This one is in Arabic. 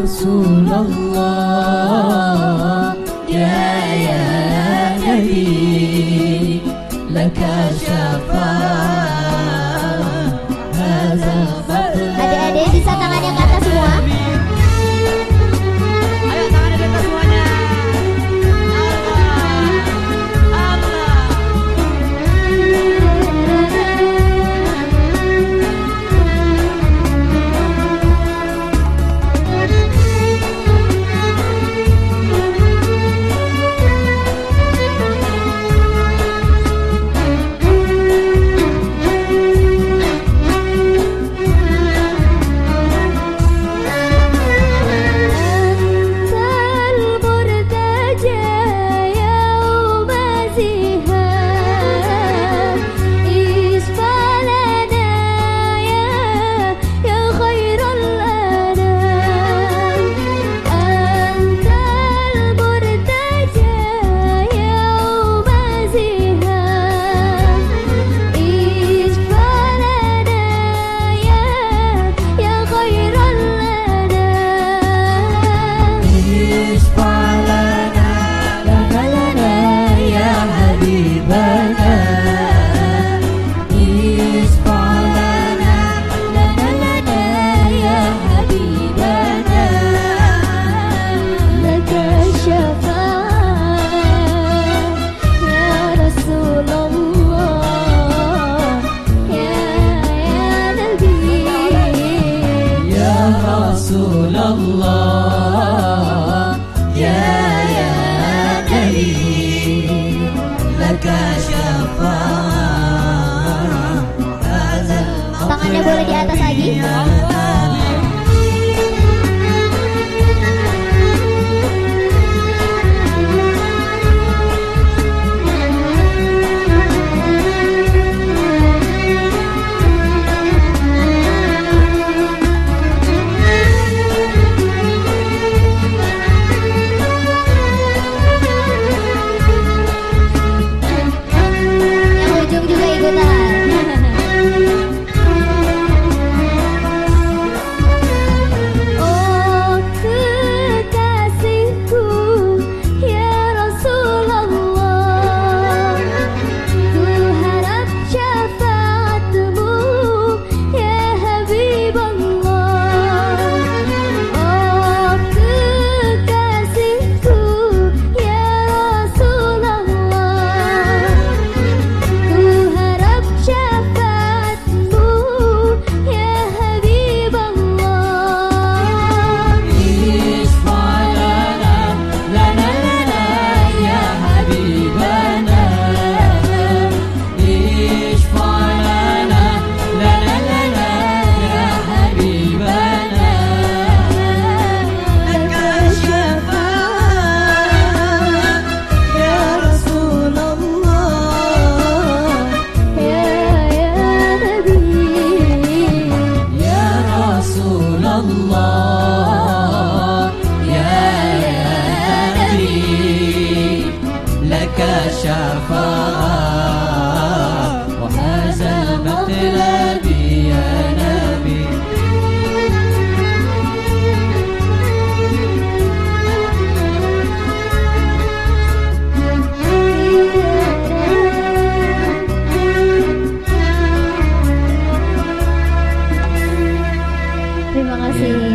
رسول الله يا نبي لك شفاعة tangannya boleh di atas lagi. لك الشفاعة وهذا المثل